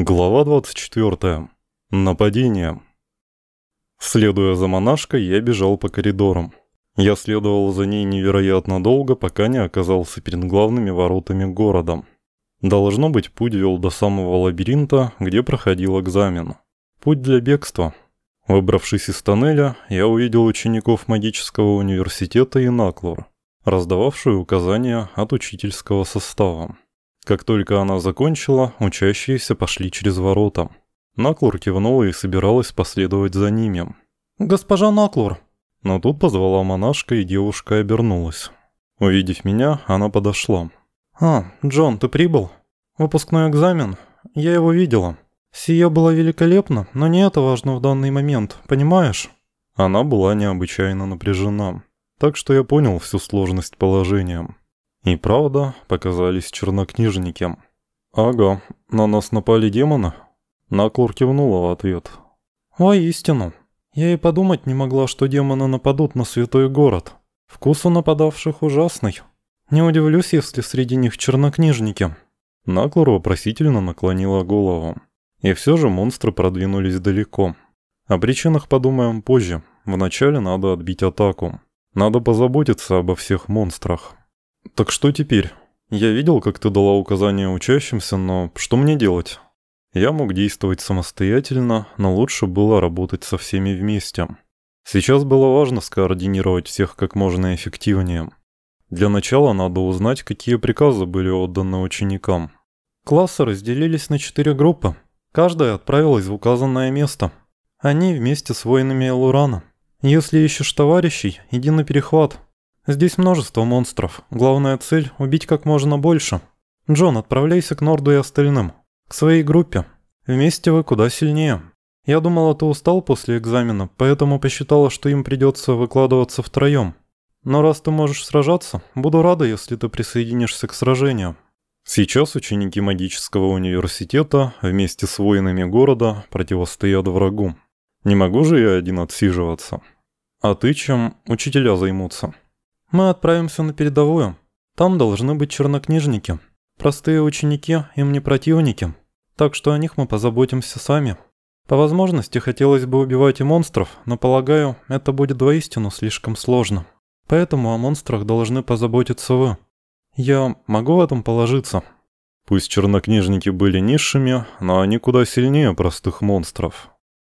Глава 24. Нападение. Следуя за монашкой, я бежал по коридорам. Я следовал за ней невероятно долго, пока не оказался перед главными воротами города. Должно быть, путь вел до самого лабиринта, где проходил экзамен. Путь для бегства. Выбравшись из тоннеля, я увидел учеников магического университета и Наклор, раздававшие указания от учительского состава. Как только она закончила, учащиеся пошли через ворота. Наклур кивнула и собиралась последовать за ними. «Госпожа Наклур!» Но тут позвала монашка, и девушка обернулась. Увидев меня, она подошла. «А, Джон, ты прибыл? Выпускной экзамен? Я его видела. Сие было великолепно, но не это важно в данный момент, понимаешь?» Она была необычайно напряжена, так что я понял всю сложность положения. И правда, показались чернокнижники. «Ага, на нас напали демоны?» Наклор кивнула в ответ. «Воистину. Я и подумать не могла, что демоны нападут на святой город. Вкус у нападавших ужасный. Не удивлюсь, если среди них чернокнижники». Наклор вопросительно наклонила голову. И все же монстры продвинулись далеко. О причинах подумаем позже. Вначале надо отбить атаку. Надо позаботиться обо всех монстрах. «Так что теперь? Я видел, как ты дала указания учащимся, но что мне делать?» Я мог действовать самостоятельно, но лучше было работать со всеми вместе. Сейчас было важно скоординировать всех как можно эффективнее. Для начала надо узнать, какие приказы были отданы ученикам. Классы разделились на четыре группы. Каждая отправилась в указанное место. Они вместе с воинами Элурана. Если ищешь товарищей, иди на перехват. Здесь множество монстров. Главная цель – убить как можно больше. Джон, отправляйся к Норду и остальным. К своей группе. Вместе вы куда сильнее. Я думала, ты устал после экзамена, поэтому посчитала, что им придется выкладываться втроем. Но раз ты можешь сражаться, буду рада, если ты присоединишься к сражению. Сейчас ученики магического университета вместе с воинами города противостоят врагу. Не могу же я один отсиживаться. А ты чем учителя займутся? Мы отправимся на передовую. Там должны быть чернокнижники. Простые ученики им не противники. Так что о них мы позаботимся сами. По возможности хотелось бы убивать и монстров, но полагаю, это будет воистину слишком сложно. Поэтому о монстрах должны позаботиться вы. Я могу в этом положиться. Пусть чернокнижники были низшими, но они куда сильнее простых монстров.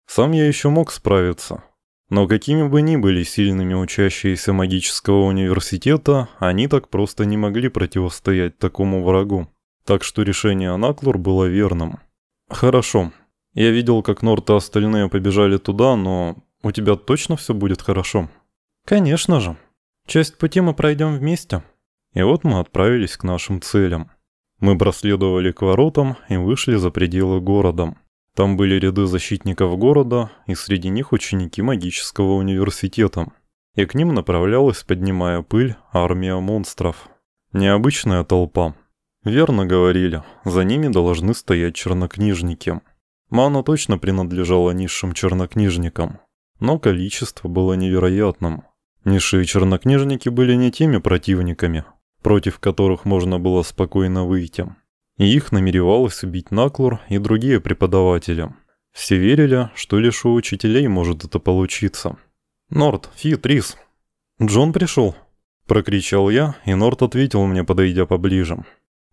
Сам я еще мог справиться. Но какими бы ни были сильными учащиеся магического университета, они так просто не могли противостоять такому врагу. Так что решение Анаклур было верным. «Хорошо. Я видел, как Норт и остальные побежали туда, но у тебя точно все будет хорошо?» «Конечно же. Часть пути мы пройдем вместе». И вот мы отправились к нашим целям. Мы проследовали к воротам и вышли за пределы города. Там были ряды защитников города, и среди них ученики магического университета. И к ним направлялась, поднимая пыль, армия монстров. Необычная толпа. Верно говорили, за ними должны стоять чернокнижники. Мана точно принадлежала низшим чернокнижникам, но количество было невероятным. Низшие чернокнижники были не теми противниками, против которых можно было спокойно выйти и их намеревалась убить Наклур и другие преподаватели. Все верили, что лишь у учителей может это получиться. «Норт, Фи, Трис!» «Джон пришел!» – прокричал я, и Норт ответил мне, подойдя поближе.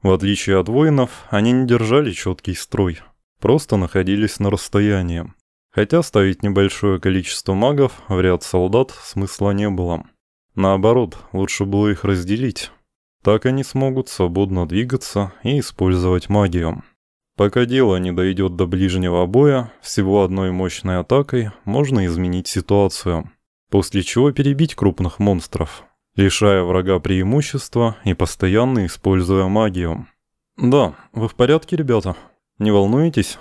В отличие от воинов, они не держали четкий строй, просто находились на расстоянии. Хотя ставить небольшое количество магов в ряд солдат смысла не было. Наоборот, лучше было их разделить. Так они смогут свободно двигаться и использовать магию. Пока дело не дойдет до ближнего боя, всего одной мощной атакой можно изменить ситуацию, после чего перебить крупных монстров, лишая врага преимущества и постоянно используя магию. «Да, вы в порядке, ребята? Не волнуетесь?»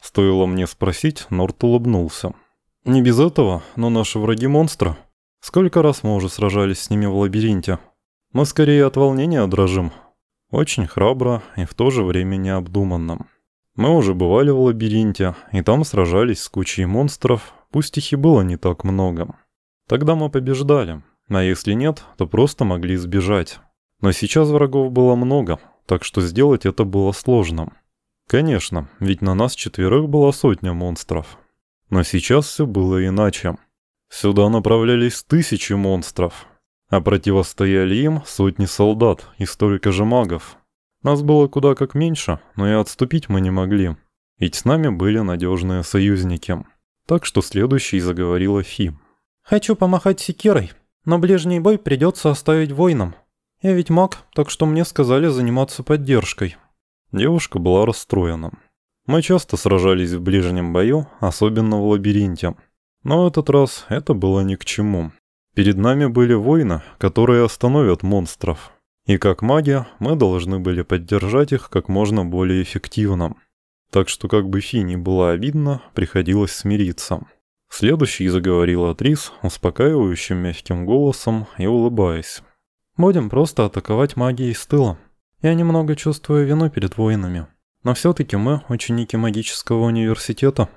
Стоило мне спросить, Норт улыбнулся. «Не без этого, но наши враги монстры. Сколько раз мы уже сражались с ними в лабиринте?» Мы скорее от волнения дрожим. Очень храбро и в то же время необдуманно. Мы уже бывали в лабиринте, и там сражались с кучей монстров, пусть их и было не так много. Тогда мы побеждали, а если нет, то просто могли сбежать. Но сейчас врагов было много, так что сделать это было сложно. Конечно, ведь на нас четверых была сотня монстров. Но сейчас все было иначе. Сюда направлялись тысячи монстров, а противостояли им сотни солдат и столько же магов. Нас было куда как меньше, но и отступить мы не могли, ведь с нами были надежные союзники. Так что следующий заговорила Фи. «Хочу помахать секирой, но ближний бой придется оставить воинам. Я ведь маг, так что мне сказали заниматься поддержкой». Девушка была расстроена. Мы часто сражались в ближнем бою, особенно в лабиринте. Но в этот раз это было ни к чему. Перед нами были воины, которые остановят монстров. И как маги, мы должны были поддержать их как можно более эффективно. Так что как бы Фи ни было обидно, приходилось смириться. Следующий заговорила Трис, успокаивающим мягким голосом и улыбаясь. «Будем просто атаковать магией с тыла. Я немного чувствую вину перед воинами. Но все-таки мы ученики магического университета.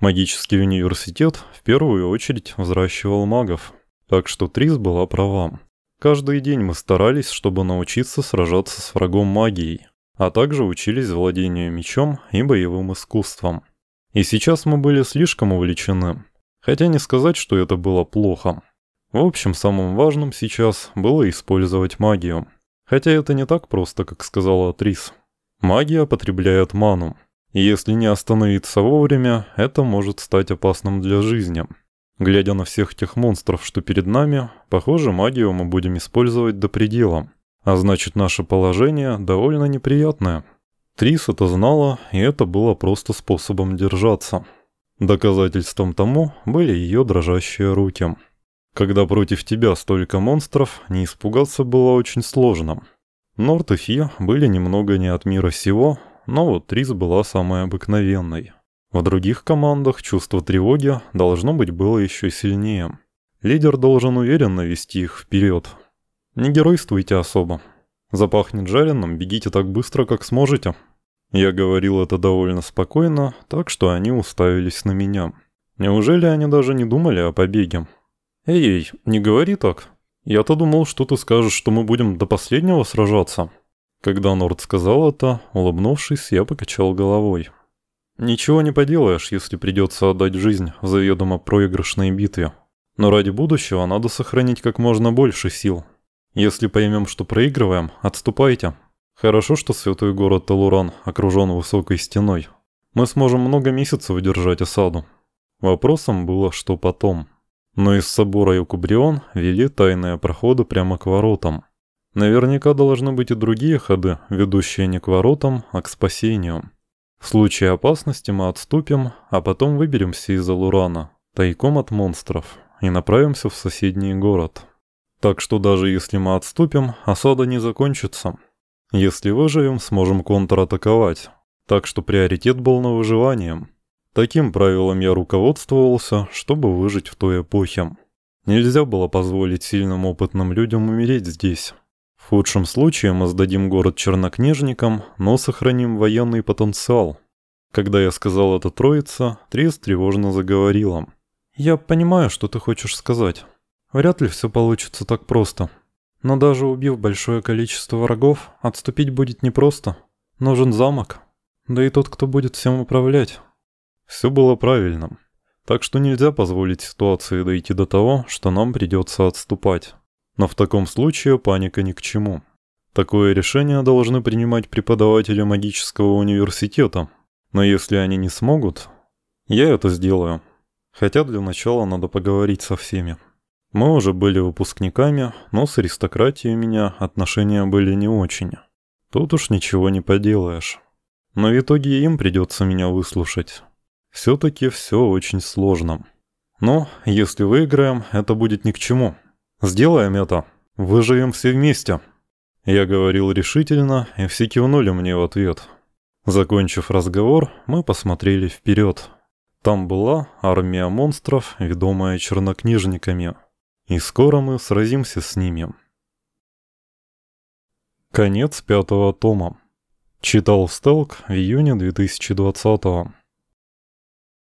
Магический университет в первую очередь взращивал магов. Так что Трис была права. Каждый день мы старались, чтобы научиться сражаться с врагом магией, а также учились владению мечом и боевым искусством. И сейчас мы были слишком увлечены. Хотя не сказать, что это было плохо. В общем, самым важным сейчас было использовать магию. Хотя это не так просто, как сказала Трис. Магия потребляет ману. И если не остановиться вовремя, это может стать опасным для жизни. Глядя на всех тех монстров, что перед нами, похоже, магию мы будем использовать до предела. А значит, наше положение довольно неприятное. Трис это знала, и это было просто способом держаться. Доказательством тому были ее дрожащие руки. Когда против тебя столько монстров, не испугаться было очень сложно. Норт и Фи были немного не от мира сего, но вот Трис была самой обыкновенной. В других командах чувство тревоги должно быть было еще сильнее. Лидер должен уверенно вести их вперед. Не геройствуйте особо. Запахнет жареным, бегите так быстро, как сможете. Я говорил это довольно спокойно, так что они уставились на меня. Неужели они даже не думали о побеге? «Эй, не говори так. Я-то думал, что ты скажешь, что мы будем до последнего сражаться». Когда Норд сказал это, улыбнувшись, я покачал головой. «Ничего не поделаешь, если придется отдать жизнь в заведомо проигрышной битве. Но ради будущего надо сохранить как можно больше сил. Если поймем, что проигрываем, отступайте. Хорошо, что святой город Талуран окружен высокой стеной. Мы сможем много месяцев держать осаду». Вопросом было, что потом. Но из собора Юкубрион вели тайные проходы прямо к воротам. Наверняка должны быть и другие ходы, ведущие не к воротам, а к спасению. В случае опасности мы отступим, а потом выберемся из Алурана, тайком от монстров, и направимся в соседний город. Так что даже если мы отступим, осада не закончится. Если выживем, сможем контратаковать. Так что приоритет был на выживание. Таким правилом я руководствовался, чтобы выжить в той эпохе. Нельзя было позволить сильным опытным людям умереть здесь. В худшем случае мы сдадим город чернокнижникам, но сохраним военный потенциал. Когда я сказал это троица, Трис тревожно заговорила. «Я понимаю, что ты хочешь сказать. Вряд ли все получится так просто. Но даже убив большое количество врагов, отступить будет непросто. Нужен замок. Да и тот, кто будет всем управлять. Все было правильно. Так что нельзя позволить ситуации дойти до того, что нам придется отступать. Но в таком случае паника ни к чему. Такое решение должны принимать преподаватели магического университета. Но если они не смогут, я это сделаю. Хотя для начала надо поговорить со всеми. Мы уже были выпускниками, но с аристократией у меня отношения были не очень. Тут уж ничего не поделаешь. Но в итоге им придется меня выслушать. Все-таки все очень сложно. Но если выиграем, это будет ни к чему. Сделаем это. Выживем все вместе. Я говорил решительно, и все кивнули мне в ответ. Закончив разговор, мы посмотрели вперед. Там была армия монстров, ведомая чернокнижниками. И скоро мы сразимся с ними. Конец пятого тома. Читал Стелк в июне 2020 -го.